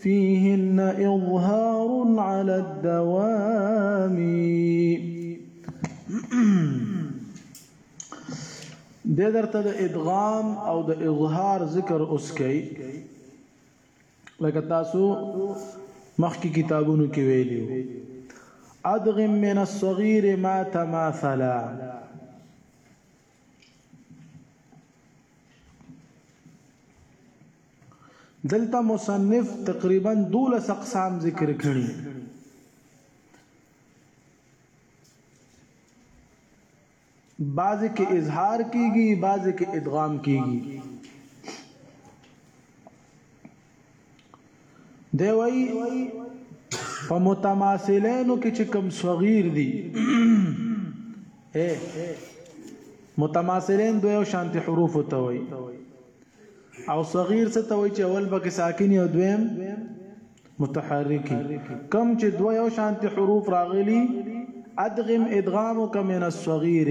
فيهن اظهار على الدوام د درته د ادغام او د اظهار ذکر اوس کوي لکه تاسو مخکې کتابونو کې ویلي ادغم من الصغير ما تماثلا دلته مصنف تقریبا دولس اقسام ذکر کړي بعضی کې اظهار کیږي بعضی کې ادغام کیږي دی وایي په متماثلینو کې چې کم صغیر دي اے متماثلین دوی او شانتی حروف ته وایي او صغیر څه ته وایي چې اول پکې ساکن او دویم متحرکی کم چې دوی او شانتی حروف راغلي ادغم ادغام کمن الصغیر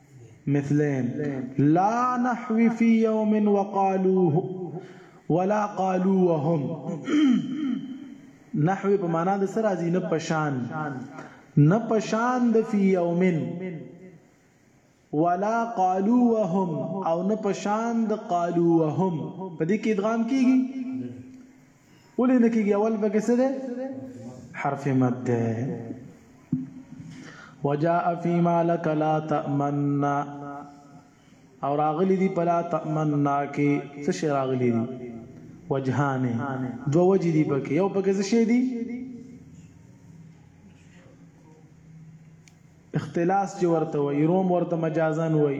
مثلين لا نحوي في يوم وقالوه ولا قالوا وهم نحوي په معنا د سر ازي نه پشان نه پشان د في يوم ولا قالوا وهم او نه پشان د قالوا وهم په دې کې ادغام کیږي ولې نه کېږي اول پکې څه دی حرف مد دی وجاء فی ما لک لا تأمنا او راغلی دی پلا تأمنا کې څه شی راغلی دی وجهان دو وجه دی پکې یو پکې څه شی دی اختلاس چې ورته وي روم ورته مجازن وي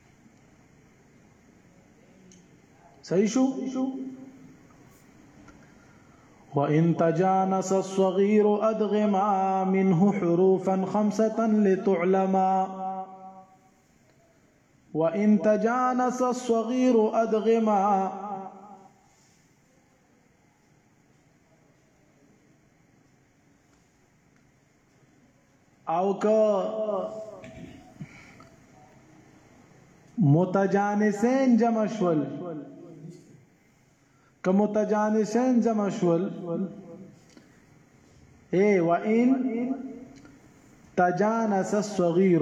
صحیح شو وَإِن تَجَانَسَ الصَّغِيرُ أَدْغِمَا مِنْهُ حُرُوفًا خَمْسَةً لِتُعْلَمَا وَإِن تَجَانَسَ الصَّغِيرُ أَدْغِمَا او که متجانسین جمع شول که متجانسین جمع شول اے و ان تجانس الصغیر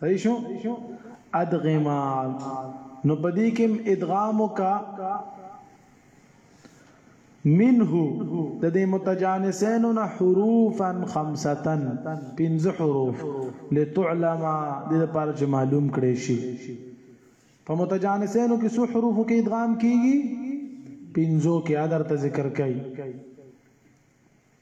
صحیح شو ادغما نو پدې کې ادغام کا منه د دې متجانسین نه حروفا خمسه پنځه حروف لتعلم د لپاره چې معلوم کړي شي په متجانسینو کې څو حروفو کې ادغام کیږي پنځو کې ادر ته ذکر کړي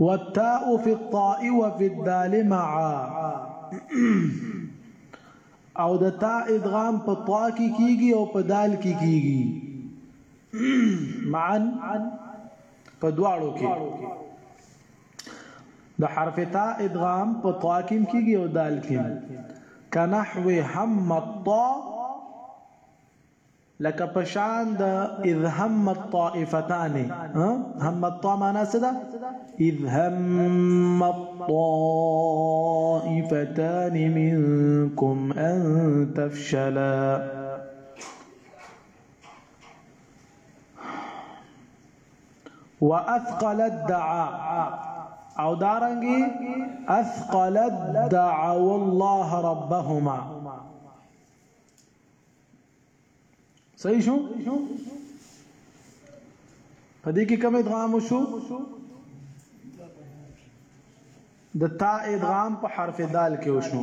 والتاء في الطاء وفي الدال معا او د تا ادغام په طا کې کیږي او په دال کې کیږي معا په دواړو کې د حرف تا ادغام په طا کې کیږي او دال کې کنحو هم الطا لك پشان دا اذ هم الطائفتان هم الطا معنا څه اذ هم الطائفتان منكم ان تفشلا واثقل الدعاء او دارنګي اثقل الدعاء والله ربهما صحیح شو په دې کې کوم ادغام شو د تا ادغام په حرف دال کې وشو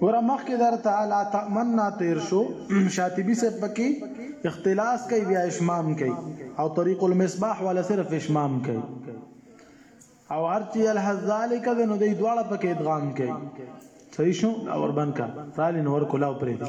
ور مخکې در تعالی تمنا تیر شو شاطبی سے پکې اختلاس کوي بیا اشمام کوي او طریق المصباح ولا صرف اشمام کوي او هرچی الحزال کده نو دی دواړه پکې ادغام کوي صحیح شو اور بن کا تعالی نور کولاو پرې دي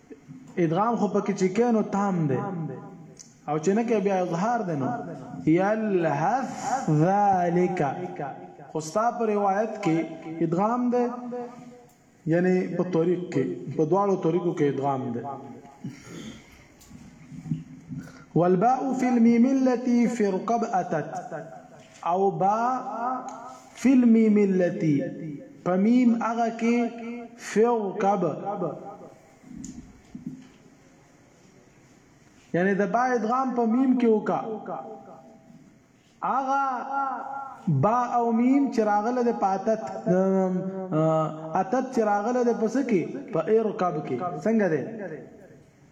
ادغام خو پکې چې کینو تام دی او چې نه کې بیا اظهار دی نو یلهث ذالک خو ستا په روایت کې ادغام دی یعنی په طریق کې په دواړو طریقو کې ادغام دی والباء في الميم التي في رقب أتت او با فلمی ملتی په میم هغه کې فیو کب یعنی د با ادغام په میم کې وکا هغه با او میم چراغله د پاتت اتت چراغله د پسکی په ارکب کې څنګه ده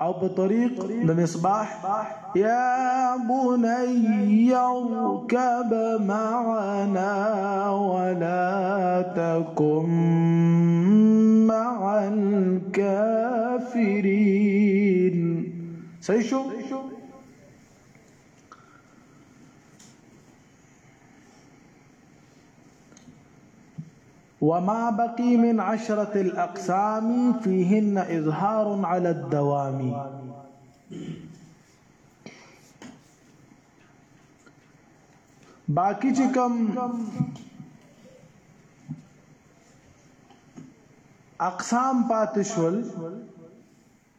أو بطريق يصبح يا بني اركب معنا ولا تكن مع الكافرين وما بقي من عشرة الأقسام فيهن إظهار على الدوام باقي چې اقسام پاتشول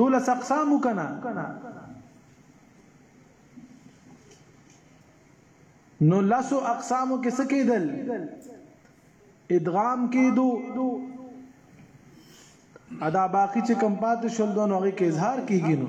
دولس اقسام کنه نو لاسو اقسامو کې څه کېدل ادغام کېدو ادا باقی چې کم پاتې شول دون هغه کې اظهار کیږي نو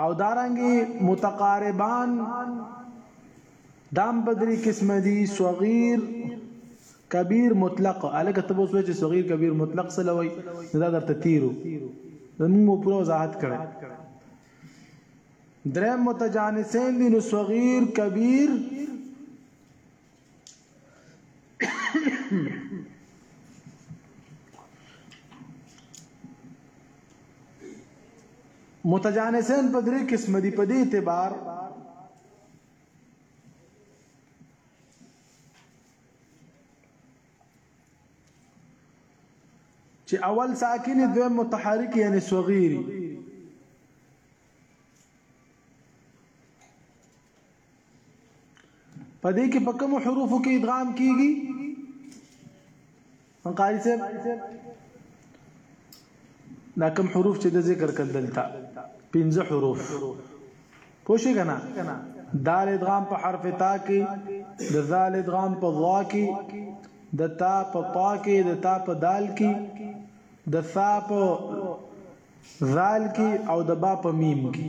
او دارنګي متقاربان دام بدري قسم دي صغير کبیر مطلق الکه ته بوسوي چې صغير کبیر مطلق سلوي دا درته تیرو موږ پوره وضاحت کړي درې متجانسین دي نو صغير کبیر متجانسین په درې قسم دي په دې اعتبار چې اول ساکن دوی متحرک یعنی صغیری پدې کې په کوم حروفو کې ادغام کیږي قاری صاحب دا کوم حروف چې د ذکر کړل دلته پنځه حروف پوښی کنه دال ادغام په حرف تا کې د ذال ادغام په ضا کې د تا په طا کې د تا په دال کې د ثا په ذال کې او د با په میم کې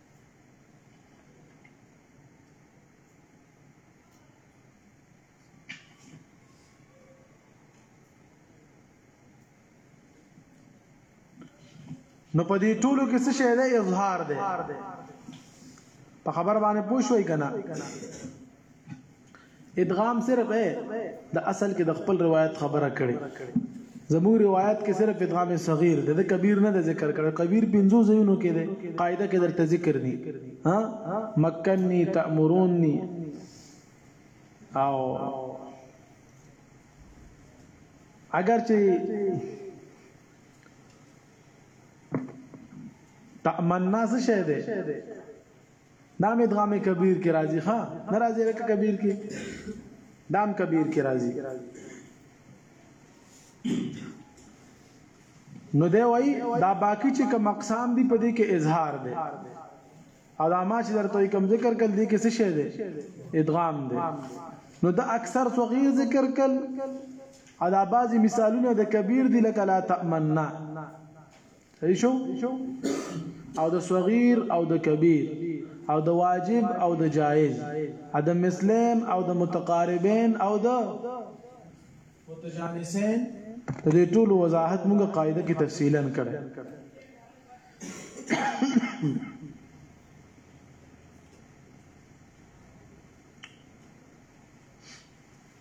نو په دې ټولو کې څه شی دی اظهار دی په خبر باندې پوښوي کنه ادغام صرف اې د اصل کې د خپل روایت خبره کړي زموږ روایت کې صرف ادغام صغیر دی د کبیر نه ذکر کړ کبیر پنځو زینو کې دی قاعده کې درته ذکر دي ها مکنی تامرونی او اگر چې تامنا څه شه ده دام ادغام کبیر کې راځي ها نه راځي لکه کبیر کې دام کبیر کې راځي نو دی وای دا باقی چې کوم اقسام دي په دې کې اظهار دی او دا ما چې درته کوم ذکر کړل دي کې څه شی دی ادغام دی نو دا اکثر صغیر ذکر کړل ادا بعضی مثالونه د کبیر دی لکه لا تمنا صحیح شو او د صغیر او د کبیر او د واجب او د جایز او د مثلین او د متقاربین او د متجانسین د دې ټول وضاحت موږ قاعده کې تفصیلا کړه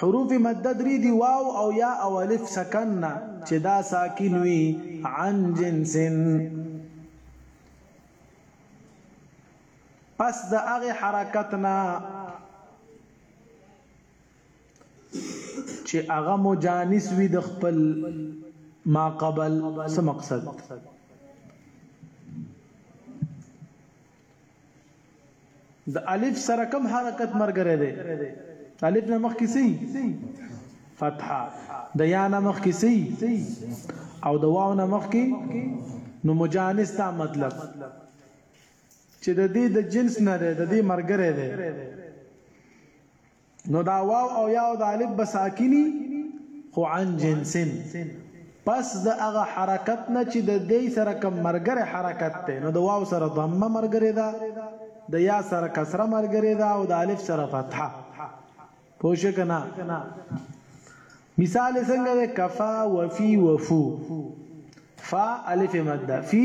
حروف مده درې دي، واو او ياء او الف سکن نه چې دا ساکن وي، عن جنس. پس د هغې حرکت نه چې هغه مجانس وي د خپل ما قبل څه مقصد د الف سره کم حرکت مرګره دی الف نه مخ کسی فتحه د یا نه مخ کسی او د واو نه مخ کی نو مجانس تا مطلب چې د دې د جنس نه دی د دې مرګره دی نو دا واو او یا او دا الف به ساکنی خو عن جنس پس د هغه حرکت نه چې د دې سره کوم مرګره حرکت ته نو د واو سره ضمه مرګره ده د یا سره کسره مرګره ده او د الف سره فتحه پوښ کنا مثال څنګه ده کفا وفي وفو فا الف مد فی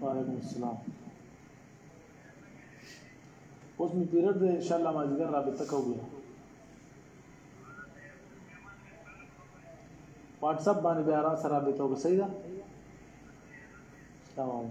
وعلیکم السلام اوس می پیرد ده ان شاء الله مازیګر رابطه کوو بیا واتس اپ باندې بیا را سره رابطه وکړئ صحیح ده تمام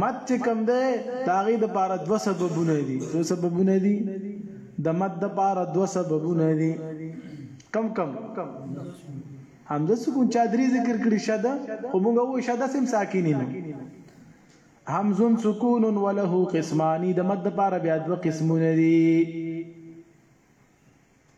مد چې کوم دی د هغې دپاره دوه سببونه دي څو سببونه دي د مد دپاره دوه سببونه دي کم کم همزه سکون چا درې ذکر کړي شده خو موږ وو شده سم ساکینین همز سکون وله قسمانی د مد لپاره بیا دوه قسمونه دي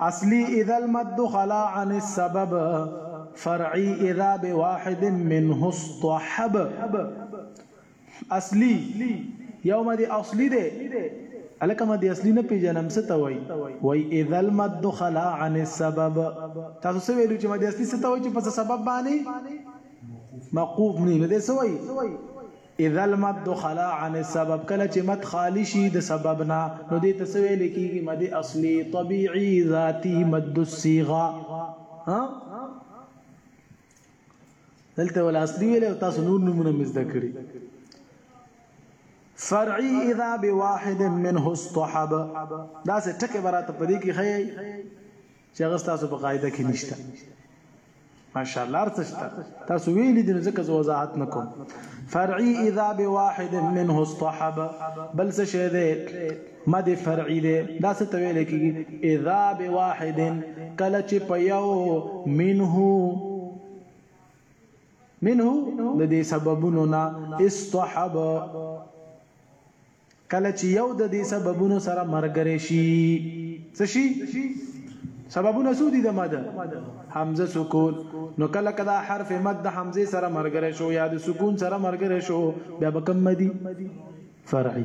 اصلي اذا المد خلا عن السبب فرعي اذا بواحد منه اصطحب اصلي یو مد اصلي ده الکه مد اصلي نه پیژنم څه ته وای وای اذا المد خلا عن السبب تاسو څه ویلو چې مد اصلي څه ته وای چې په سبب باندې موقوف نه نه ده سوی اذا المد خلا عن السبب کله چې مد خالی شي د سبب نه نو دې ته څه ویل کیږي مد اصلي طبيعي ذاتي مد الصيغه ها دلته ول اصلي ویل او تاسو نور نمونه مزده کړی فرعي اذا بواحد منه اصطحب دا څه ټکه براته پدې کې خي چې هغه تاسو په قاعده کې نشته ماشاءالله ارتشتا تاسو ویلي دي ځکه زه وضاحت نکوم فرعي اذا بواحد منه اصطحب بل څه شه ده مد فرعي ده دا څه ته ویل کیږي اذا بواحد کله چې په یو منه منه د دې سببونو نه استحب کله چې یو د دې سببونو سره مرګره شي څه شي سببونه سودی د مد حمزه سکون نو کله کدا حرف مد د حمزه سره مرګره شو یا د سکون سره مرګره شو بیا بکم مدی فرعی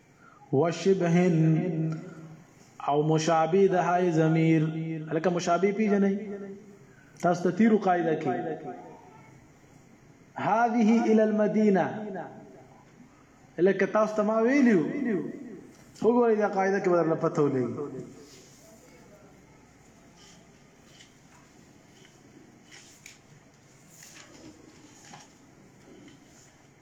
وشبهن او مشابه د هاي ضمیر لکه مشابه پیژنې تاسو ته تیرو قاعده کې هذه الى المدينه لکه تاسو ته ما ویلو وګورئ دا قاعده کې بدل پته ولې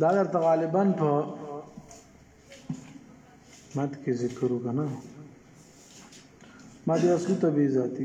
دا درته غالبا په مات کې ذکر وکنه ما دې اصلي طبي ذاتي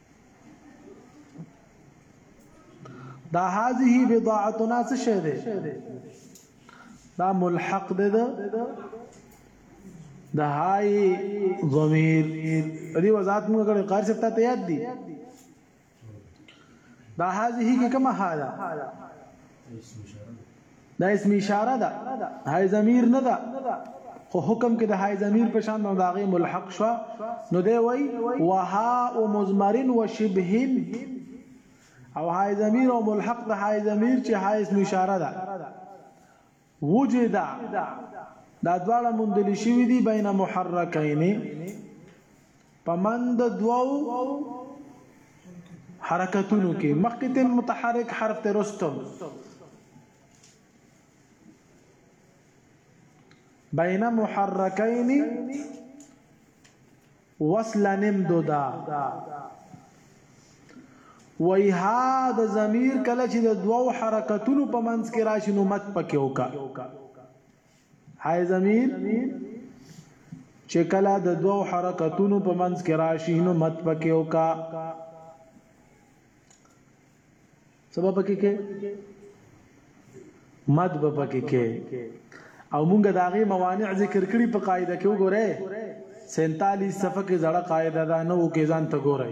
دا هذه بضاعتنا څه شه ده دا ملحق ده ده د هاي ضمير دې وضاحت موږ کړې قار سپتا ته یاد دي دا هذه کې کومه حاله دا اسم اشاره ده هاي ضمير نه ده خو حکم کې د هاي ضمير په شان د هغه ملحق شو نو دی وای وها او مزمرن وشبهن او هاي ضمير او ملحق د هاي ضمير چې هاي اسم اشاره ده وجدا دا دواړه مندل شوی دي بین محرکین په مند دوو حرکتونو کې مخکې تل متحرک حرف ته رستو بین محرکین وصل نمددا وای ها د ضمیر کله چې د دوو حرکتونو په منځ کې راشي نو مت پکې وکا حیز امیر چې کله د دوو حرکتونو په منځ کې راشي نو مت پکې وکا سبب پکې کې مد به پکې کې او مونږ د هغه موانع ذکر کړي په قاعده کې وګوره 47 صفحه کې زړه قاعده ده نو کې ځان ته ګورئ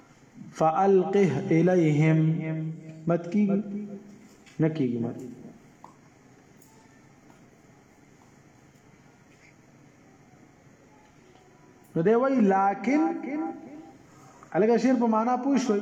فالقه الیهم مت کیږي نه کیږي مت نو دی وای لکن الګ شیر په معنا پوښوي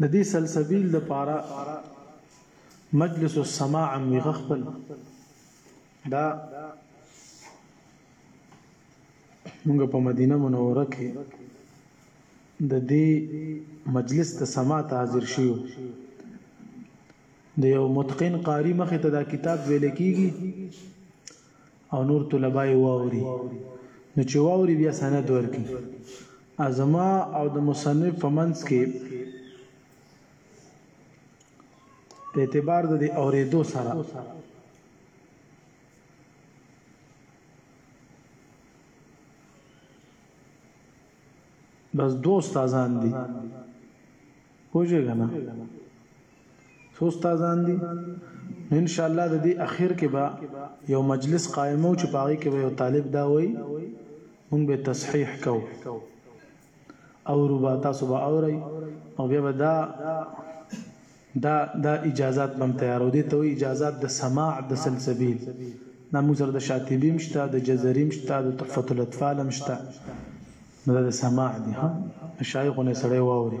د دې سلسبیل د پاره مجلس السماع می غخپل دا موږ په مدینه منوره کې د دې مجلس ته سما ته حاضر شیو د یو متقن قاری مخه ته دا کتاب ویل کیږي او نور طلباء یې واوري نو چې واوري بیا سند ورکړي ازما او د مصنف په منځ کې په اعتبار د اوریدو سره بس دو استادان دي پوجي غنا سو استادان دي ان شاء الله د دې اخر کې به یو مجلس قائمو چې پاغي کې به یو طالب دا وای مونږ به تصحیح کو او ربا تاسو به اوري او بیا به دا دا دا اجازات بم تیارو دې ته وایي اجازات د سماع د سلسبیل دا موږ سره د شاطبی هم شته د جزري هم شته د تحفة الاطفال هم شته نو دا د سماع دي ها مشایخونه سره واوري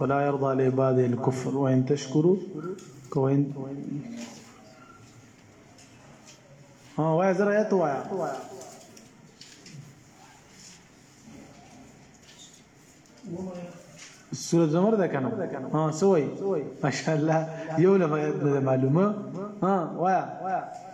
ولا يرضى لعباده الكفر وان تشكروا وان ها وای زرا یت وایا سورة زمر ده کنه ها سوي ما شاء الله یو لما معلومه ها وایا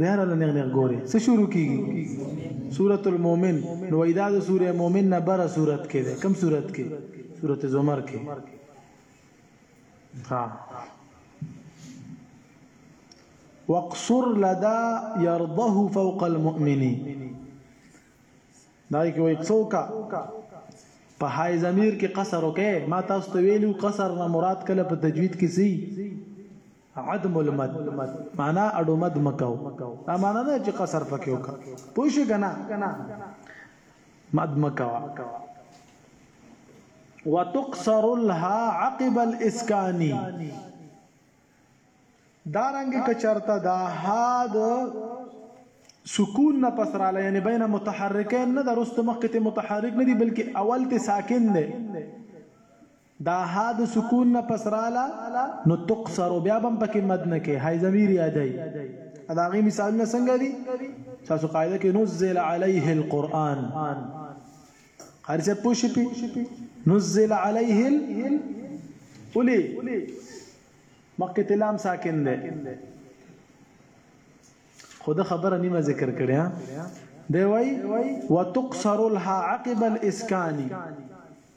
بهر له نغ نغ ګوري څه شروع کیږي سورۃ المؤمن نو ایدا د سورې مؤمن نه بره سورۃ کې ده کم سورۃ کې سورۃ زمر کې ها وقصر لدا يرضه فوق المؤمنين دا کې وای څوکا په هاي ضمیر کې قصر وکې ما تاسو ته ویلو قصر نه مراد کله په تجوید کې سي عدم المد معنا اډو مد مکاو دا معنا نه چې قصر پکې وکا پوښی کنه مد مکاوا وتقصر الها عقب الاسكان دارنګ کچرتا دا هاد سکون نه پس رااله یعنی بین متحرکین نه درست مخکته متحرک نه دی بلکې اول ته ساکن دی دا حا د سکون نه پس راله نو تقصر بیا بم پکې مد نه کې حای ضمیر یادای دا غي مثالونه څنګه دي تاسو قاعده کې نزل علیه القرآن قاری صاحب پوښی پی نزل علیه ال اولی مخکې تلام ساکن ده خود خبره نیمه ذکر کړی دی وای وتقصر الها عقب الاسکان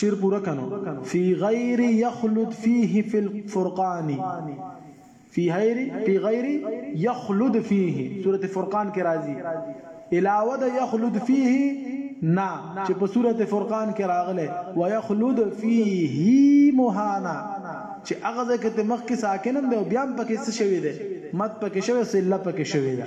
شیر پورا کنو فی غیر یخلد فیه فی الفرقان فی غیر فی غیر یخلد فیه سورۃ فرقان کې راځي علاوه د یخلد فیه نا چې په سورۃ فرقان کې راغله ويخلد فیه مهانا چې هغه ځکه ته مخ کې ساکنم دی بیا هم پکې څه شوی دی مت پکې شوی سله پکې شوی دی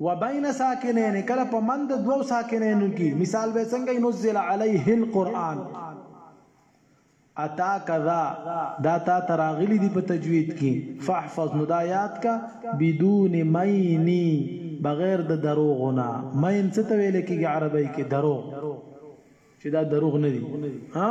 وبين ساکنين، کله په منځ د دوو ساکنينو کي، مثال به څنګه وي، نزل عليه القرآن، اتاک ذا، دا تا ته راغلي دي په تجويد کي، فاحفظ، نو دا ياد که، بدون مين، بغير د دروغو نه، مين څه ته ويل کيږي عربۍ کي، دروغ، چي دا دروغ نه دي، ها.